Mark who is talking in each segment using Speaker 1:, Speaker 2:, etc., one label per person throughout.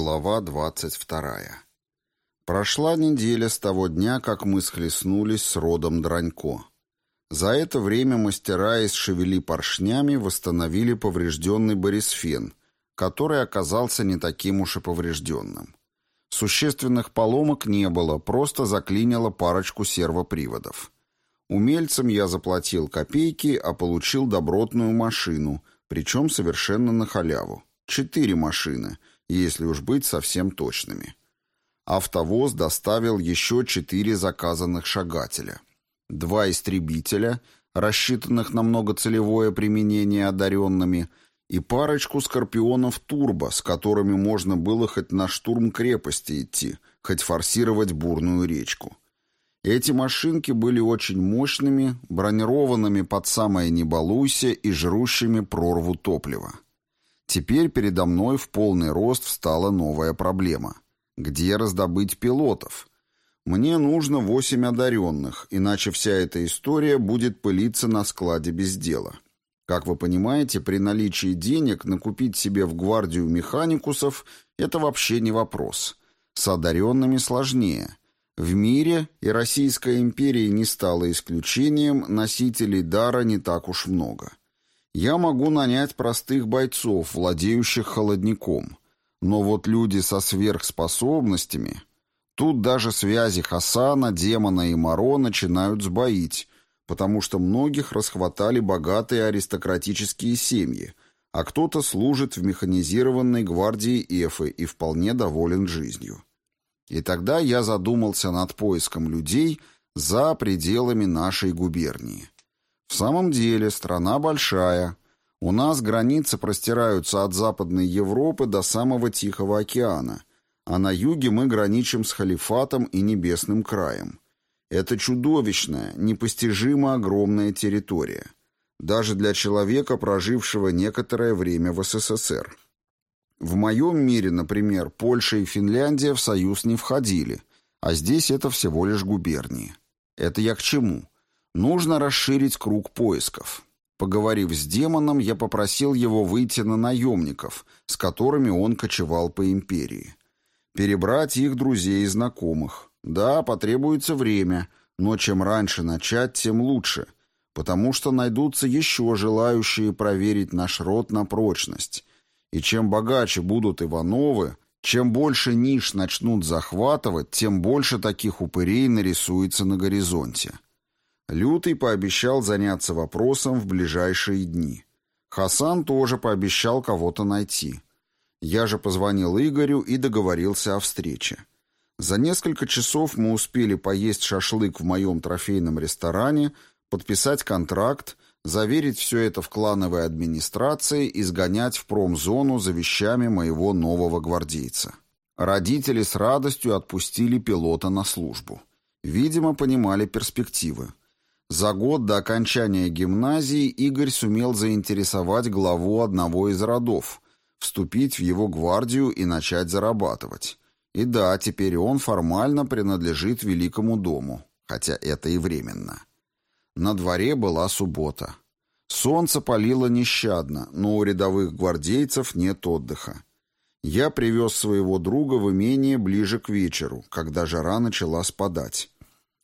Speaker 1: Глава 22. Прошла неделя с того дня, как мы схлестнулись с родом Дранько. За это время мастера из шевели поршнями восстановили поврежденный Борисфен, который оказался не таким уж и поврежденным. Существенных поломок не было, просто заклинило парочку сервоприводов. Умельцам я заплатил копейки, а получил добротную машину, причем совершенно на халяву. Четыре машины — если уж быть совсем точными. Автовоз доставил еще четыре заказанных шагателя. Два истребителя, рассчитанных на многоцелевое применение одаренными, и парочку скорпионов турбо, с которыми можно было хоть на штурм крепости идти, хоть форсировать бурную речку. Эти машинки были очень мощными, бронированными под самое «не балуйся» и жрущими прорву топлива. Теперь передо мной в полный рост встала новая проблема. Где раздобыть пилотов? Мне нужно восемь одаренных, иначе вся эта история будет пылиться на складе без дела. Как вы понимаете, при наличии денег накупить себе в гвардию механикусов – это вообще не вопрос. С одаренными сложнее. В мире, и Российская империя не стала исключением, носителей дара не так уж много я могу нанять простых бойцов, владеющих холодником. Но вот люди со сверхспособностями... Тут даже связи Хасана, Демона и Моро начинают сбоить, потому что многих расхватали богатые аристократические семьи, а кто-то служит в механизированной гвардии Эфы и вполне доволен жизнью. И тогда я задумался над поиском людей за пределами нашей губернии. В самом деле, страна большая. У нас границы простираются от Западной Европы до самого Тихого океана, а на юге мы граничим с Халифатом и Небесным краем. Это чудовищная, непостижимо огромная территория. Даже для человека, прожившего некоторое время в СССР. В моем мире, например, Польша и Финляндия в Союз не входили, а здесь это всего лишь губернии. Это я к чему? Нужно расширить круг поисков. Поговорив с демоном, я попросил его выйти на наемников, с которыми он кочевал по империи. Перебрать их друзей и знакомых. Да, потребуется время, но чем раньше начать, тем лучше, потому что найдутся еще желающие проверить наш род на прочность. И чем богаче будут Ивановы, чем больше ниш начнут захватывать, тем больше таких упырей нарисуется на горизонте. Лютый пообещал заняться вопросом в ближайшие дни. Хасан тоже пообещал кого-то найти. Я же позвонил Игорю и договорился о встрече. За несколько часов мы успели поесть шашлык в моем трофейном ресторане, подписать контракт, заверить все это в клановой администрации и сгонять в промзону за вещами моего нового гвардейца. Родители с радостью отпустили пилота на службу. Видимо, понимали перспективы. За год до окончания гимназии Игорь сумел заинтересовать главу одного из родов, вступить в его гвардию и начать зарабатывать. И да, теперь он формально принадлежит Великому дому, хотя это и временно. На дворе была суббота. Солнце палило нещадно, но у рядовых гвардейцев нет отдыха. Я привез своего друга в имение ближе к вечеру, когда жара начала спадать.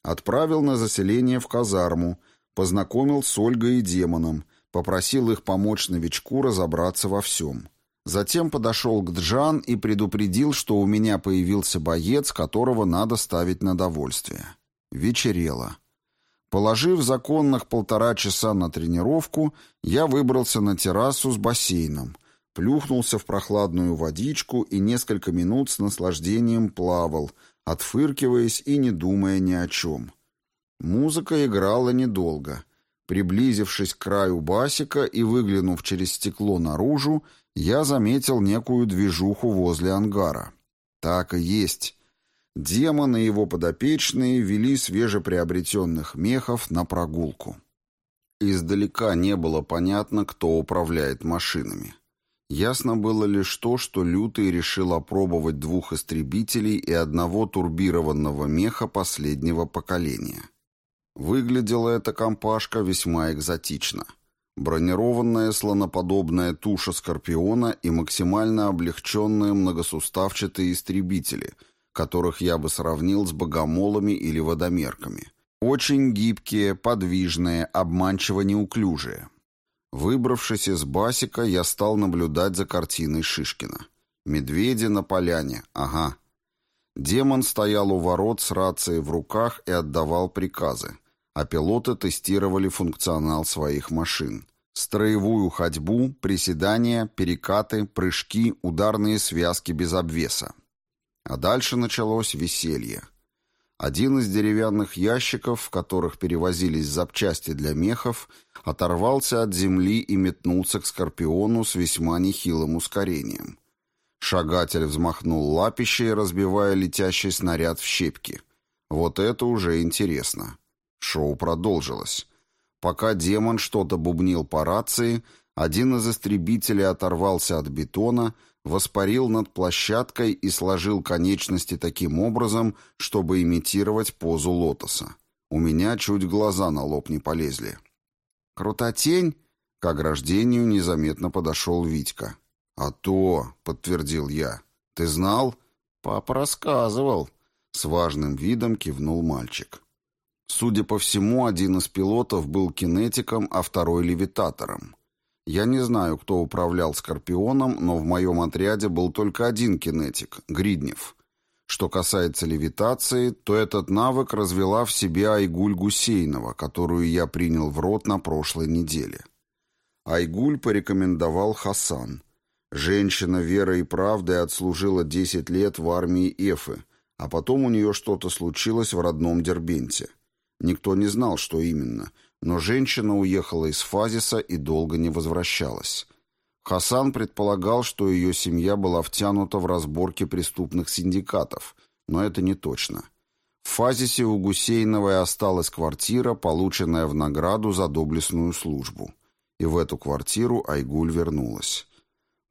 Speaker 1: Отправил на заселение в казарму, познакомил с Ольгой и демоном, попросил их помочь новичку разобраться во всем. Затем подошел к Джан и предупредил, что у меня появился боец, которого надо ставить на довольствие. Вечерело. Положив законных полтора часа на тренировку, я выбрался на террасу с бассейном, плюхнулся в прохладную водичку и несколько минут с наслаждением плавал, отфыркиваясь и не думая ни о чем. Музыка играла недолго. Приблизившись к краю басика и выглянув через стекло наружу, я заметил некую движуху возле ангара. Так и есть. Демон и его подопечные вели свежеприобретенных мехов на прогулку. Издалека не было понятно, кто управляет машинами. Ясно было лишь то, что Лютый решил опробовать двух истребителей и одного турбированного меха последнего поколения. Выглядела эта компашка весьма экзотично. Бронированная слоноподобная туша скорпиона и максимально облегченные многосуставчатые истребители, которых я бы сравнил с богомолами или водомерками. Очень гибкие, подвижные, обманчиво неуклюжие. Выбравшись из басика, я стал наблюдать за картиной Шишкина. Медведи на поляне, ага. Демон стоял у ворот с рацией в руках и отдавал приказы, а пилоты тестировали функционал своих машин. Строевую ходьбу, приседания, перекаты, прыжки, ударные связки без обвеса. А дальше началось веселье. Один из деревянных ящиков, в которых перевозились запчасти для мехов, оторвался от земли и метнулся к Скорпиону с весьма нехилым ускорением. Шагатель взмахнул лапищей, разбивая летящий снаряд в щепки. Вот это уже интересно. Шоу продолжилось. Пока демон что-то бубнил по рации, один из истребителей оторвался от бетона, воспарил над площадкой и сложил конечности таким образом, чтобы имитировать позу лотоса. У меня чуть глаза на лоб не полезли. «Крутотень?» К ограждению незаметно подошел Витька. «А то», — подтвердил я. «Ты знал?» «Папа рассказывал». С важным видом кивнул мальчик. Судя по всему, один из пилотов был кинетиком, а второй — левитатором. Я не знаю, кто управлял «Скорпионом», но в моем отряде был только один кинетик — Гриднев. Что касается левитации, то этот навык развела в себе Айгуль Гусейнова, которую я принял в рот на прошлой неделе. Айгуль порекомендовал Хасан. Женщина верой и правдой отслужила 10 лет в армии Эфы, а потом у нее что-то случилось в родном Дербенте. Никто не знал, что именно — но женщина уехала из Фазиса и долго не возвращалась. Хасан предполагал, что ее семья была втянута в разборки преступных синдикатов, но это не точно. В Фазисе у Гусейновой осталась квартира, полученная в награду за доблестную службу. И в эту квартиру Айгуль вернулась.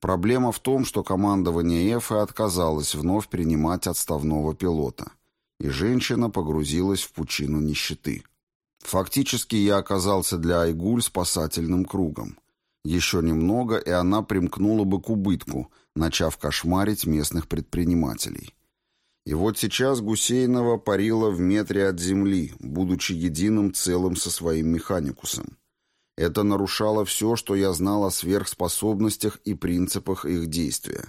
Speaker 1: Проблема в том, что командование Эфы отказалось вновь принимать отставного пилота, и женщина погрузилась в пучину нищеты. Фактически я оказался для Айгуль спасательным кругом. Еще немного, и она примкнула бы к убытку, начав кошмарить местных предпринимателей. И вот сейчас Гусейнова парила в метре от земли, будучи единым целым со своим механикусом. Это нарушало все, что я знал о сверхспособностях и принципах их действия.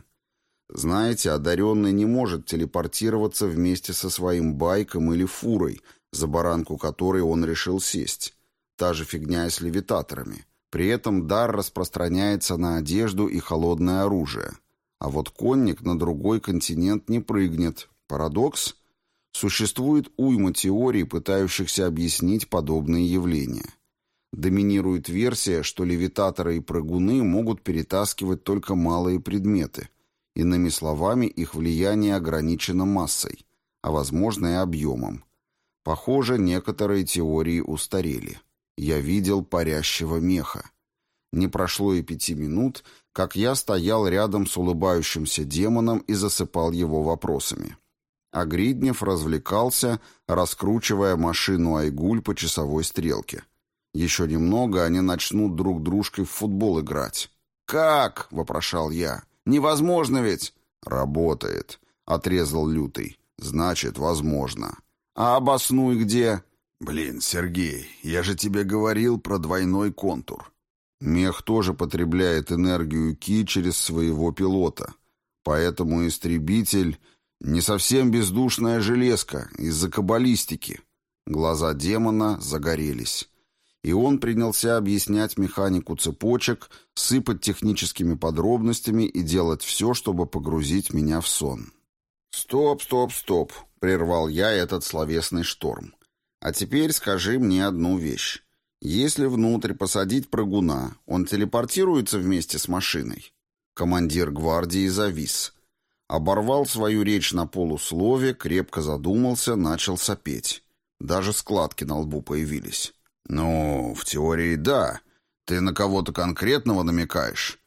Speaker 1: Знаете, одаренный не может телепортироваться вместе со своим байком или фурой, за баранку которой он решил сесть. Та же фигня и с левитаторами. При этом дар распространяется на одежду и холодное оружие. А вот конник на другой континент не прыгнет. Парадокс? Существует уйма теорий, пытающихся объяснить подобные явления. Доминирует версия, что левитаторы и прыгуны могут перетаскивать только малые предметы. Иными словами, их влияние ограничено массой, а возможно и объемом. Похоже, некоторые теории устарели. Я видел парящего меха. Не прошло и пяти минут, как я стоял рядом с улыбающимся демоном и засыпал его вопросами. А Гриднев развлекался, раскручивая машину Айгуль по часовой стрелке. Еще немного они начнут друг дружкой в футбол играть. «Как?» — вопрошал я. «Невозможно ведь!» «Работает», — отрезал Лютый. «Значит, возможно». «А обоснуй где?» «Блин, Сергей, я же тебе говорил про двойной контур. Мех тоже потребляет энергию Ки через своего пилота. Поэтому истребитель не совсем бездушная железка из-за каббалистики». Глаза демона загорелись. И он принялся объяснять механику цепочек, сыпать техническими подробностями и делать все, чтобы погрузить меня в сон. «Стоп, стоп, стоп прервал я этот словесный шторм. А теперь скажи мне одну вещь. Если внутрь посадить прыгуна, он телепортируется вместе с машиной? Командир гвардии завис. Оборвал свою речь на полуслове, крепко задумался, начал сопеть. Даже складки на лбу появились. «Ну, в теории да. Ты на кого-то конкретного намекаешь?»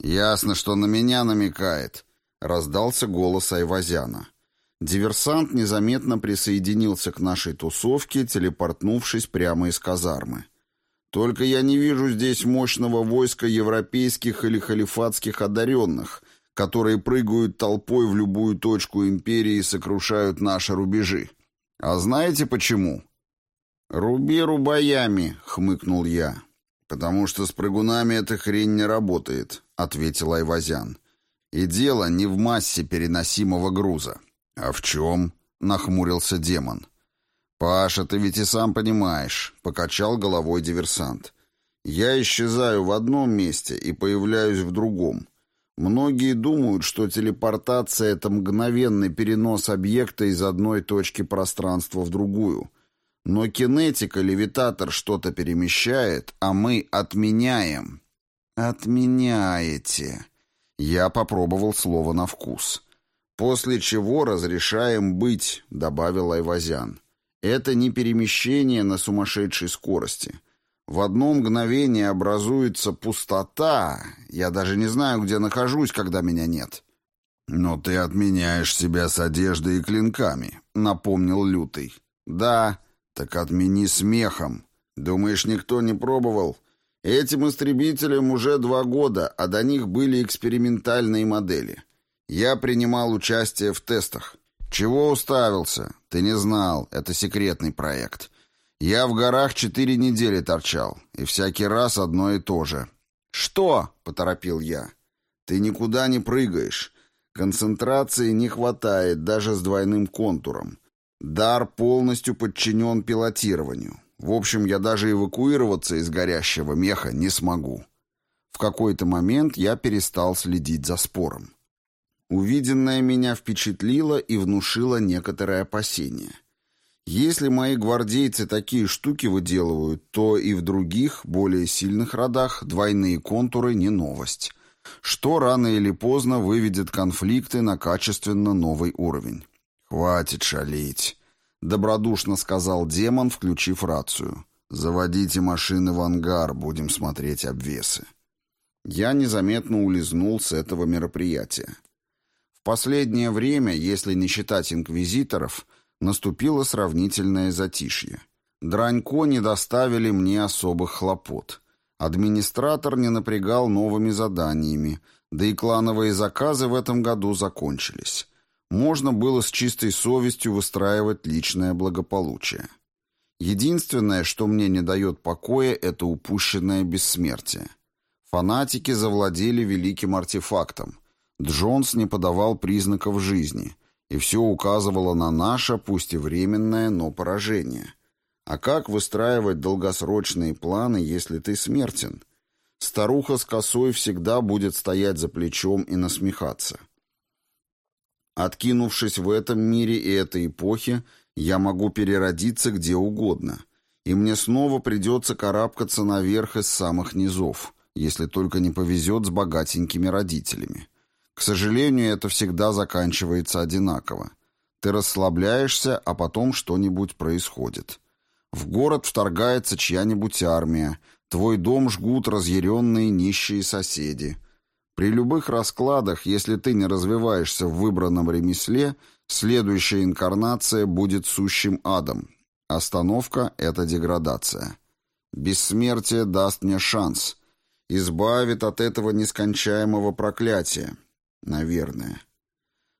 Speaker 1: «Ясно, что на меня намекает», — раздался голос Айвазяна. Диверсант незаметно присоединился к нашей тусовке, телепортнувшись прямо из казармы. Только я не вижу здесь мощного войска европейских или халифатских одаренных, которые прыгают толпой в любую точку империи и сокрушают наши рубежи. А знаете почему? «Руби рубаями», — хмыкнул я. «Потому что с прыгунами эта хрень не работает», — ответил Айвазян. «И дело не в массе переносимого груза». «А в чем?» — нахмурился демон. «Паша, ты ведь и сам понимаешь», — покачал головой диверсант. «Я исчезаю в одном месте и появляюсь в другом. Многие думают, что телепортация — это мгновенный перенос объекта из одной точки пространства в другую. Но кинетика, левитатор что-то перемещает, а мы отменяем». «Отменяете». Я попробовал слово на вкус. «После чего разрешаем быть», — добавил Айвазян. Это не перемещение на сумасшедшей скорости. В одно мгновение образуется пустота. Я даже не знаю, где нахожусь, когда меня нет. «Но ты отменяешь себя с одеждой и клинками», — напомнил Лютый. «Да, так отмени смехом. Думаешь, никто не пробовал? Этим истребителям уже два года, а до них были экспериментальные модели. Я принимал участие в тестах. «Чего уставился? Ты не знал. Это секретный проект. Я в горах четыре недели торчал, и всякий раз одно и то же». «Что?» — поторопил я. «Ты никуда не прыгаешь. Концентрации не хватает даже с двойным контуром. Дар полностью подчинен пилотированию. В общем, я даже эвакуироваться из горящего меха не смогу». В какой-то момент я перестал следить за спором. Увиденное меня впечатлило и внушило некоторое опасение. Если мои гвардейцы такие штуки выделывают, то и в других, более сильных родах двойные контуры не новость, что рано или поздно выведет конфликты на качественно новый уровень. «Хватит шалить», — добродушно сказал демон, включив рацию. «Заводите машины в ангар, будем смотреть обвесы». Я незаметно улизнул с этого мероприятия последнее время, если не считать инквизиторов, наступило сравнительное затишье. Дранько не доставили мне особых хлопот. Администратор не напрягал новыми заданиями, да и клановые заказы в этом году закончились. Можно было с чистой совестью выстраивать личное благополучие. Единственное, что мне не дает покоя, это упущенное бессмертие. Фанатики завладели великим артефактом – Джонс не подавал признаков жизни, и все указывало на наше, пусть и временное, но поражение. А как выстраивать долгосрочные планы, если ты смертен? Старуха с косой всегда будет стоять за плечом и насмехаться. Откинувшись в этом мире и этой эпохе, я могу переродиться где угодно, и мне снова придется карабкаться наверх из самых низов, если только не повезет с богатенькими родителями. К сожалению, это всегда заканчивается одинаково. Ты расслабляешься, а потом что-нибудь происходит. В город вторгается чья-нибудь армия, твой дом жгут разъяренные нищие соседи. При любых раскладах, если ты не развиваешься в выбранном ремесле, следующая инкарнация будет сущим адом. Остановка — это деградация. Бессмертие даст мне шанс, избавит от этого нескончаемого проклятия. Наверное.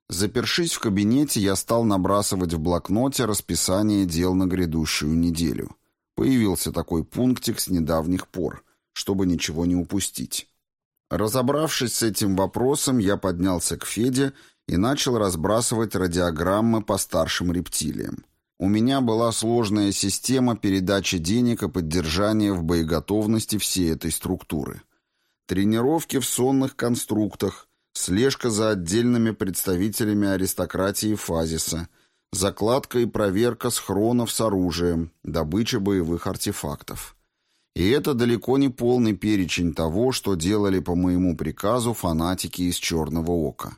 Speaker 1: Запершись в кабинете, я стал набрасывать в блокноте расписание дел на грядущую неделю. Появился такой пунктик с недавних пор, чтобы ничего не упустить. Разобравшись с этим вопросом, я поднялся к Феде и начал разбрасывать радиограммы по старшим рептилиям. У меня была сложная система передачи денег и поддержания в боеготовности всей этой структуры. Тренировки в сонных конструктах, слежка за отдельными представителями аристократии Фазиса, закладка и проверка схронов с оружием, добыча боевых артефактов. И это далеко не полный перечень того, что делали по моему приказу фанатики из Черного Ока.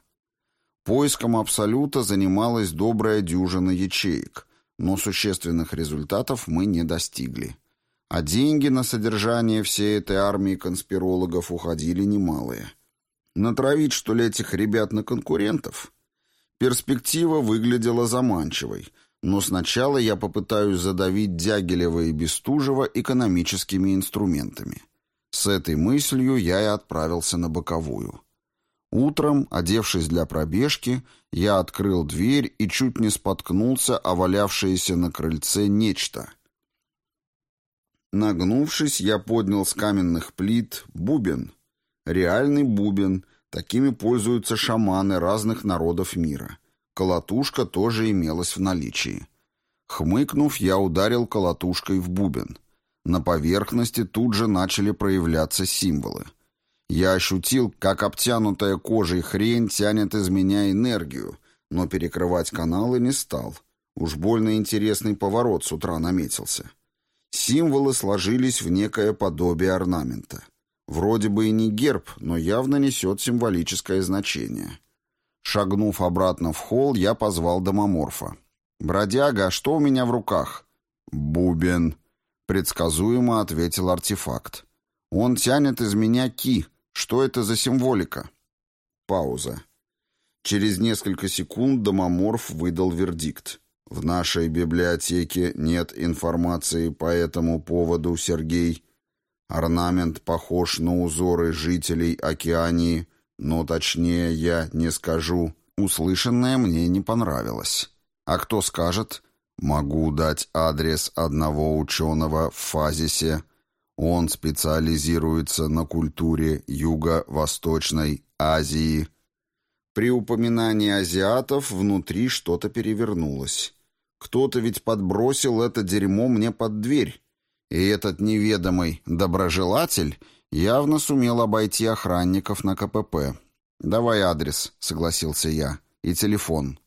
Speaker 1: Поиском Абсолюта занималась добрая дюжина ячеек, но существенных результатов мы не достигли. А деньги на содержание всей этой армии конспирологов уходили немалые – Натравить, что ли, этих ребят на конкурентов? Перспектива выглядела заманчивой, но сначала я попытаюсь задавить Дягилева и Бестужева экономическими инструментами. С этой мыслью я и отправился на боковую. Утром, одевшись для пробежки, я открыл дверь и чуть не споткнулся о валявшееся на крыльце нечто. Нагнувшись, я поднял с каменных плит бубен. Реальный бубен, такими пользуются шаманы разных народов мира. Колотушка тоже имелась в наличии. Хмыкнув, я ударил колотушкой в бубен. На поверхности тут же начали проявляться символы. Я ощутил, как обтянутая кожей хрень тянет из меня энергию, но перекрывать каналы не стал. Уж больно интересный поворот с утра наметился. Символы сложились в некое подобие орнамента. Вроде бы и не герб, но явно несет символическое значение. Шагнув обратно в холл, я позвал домоморфа. «Бродяга, а что у меня в руках?» «Бубен», — предсказуемо ответил артефакт. «Он тянет из меня ки. Что это за символика?» Пауза. Через несколько секунд домоморф выдал вердикт. «В нашей библиотеке нет информации по этому поводу, Сергей. Орнамент похож на узоры жителей Океании, но точнее я не скажу. Услышанное мне не понравилось. А кто скажет? Могу дать адрес одного ученого в Фазисе. Он специализируется на культуре Юго-Восточной Азии. При упоминании азиатов внутри что-то перевернулось. Кто-то ведь подбросил это дерьмо мне под дверь. И этот неведомый доброжелатель явно сумел обойти охранников на КПП. «Давай адрес», — согласился я, — «и телефон».